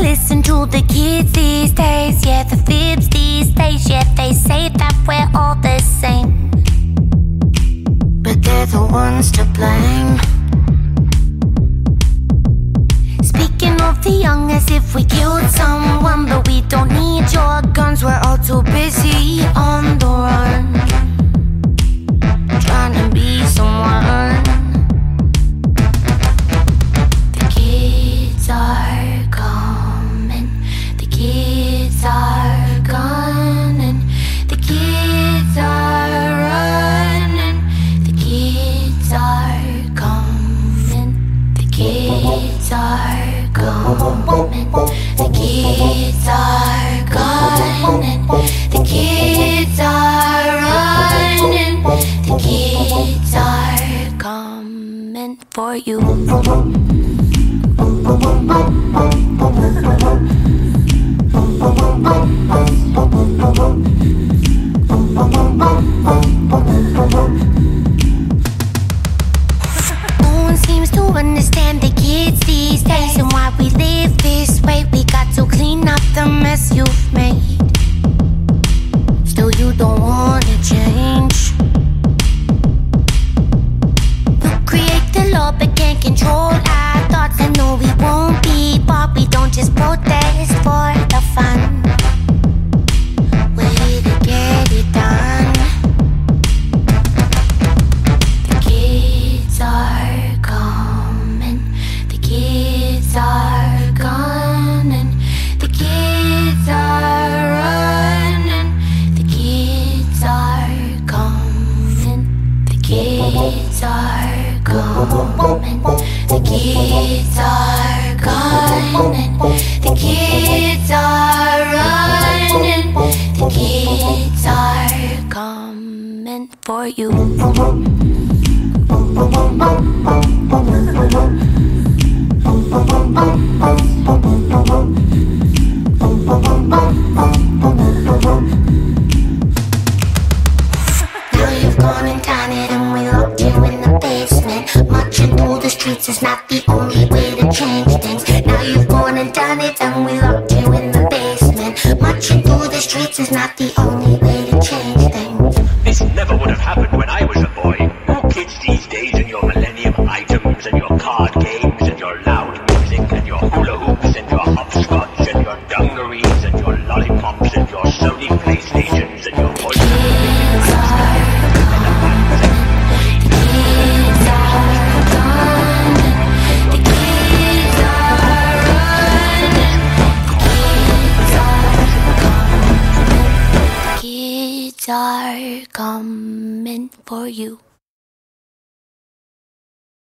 listen to the kids these days? Yeah, the fibs these days. Yeah, they say that we're all the same. But they're the ones to blame. Speaking of the young as if we killed someone, but we don't are coming. The kids are gunning. The kids are running. The kids are coming for you. Seems to understand the kids these days and why we live this way. We got to clean up the mess you've made. Kids are coming. The kids are gunning. The kids are running. The kids are coming for you. Streets is not the only way to change things. Now you've gone and done it, and we locked you in the basement. Marching through the streets is not the only way are coming for you.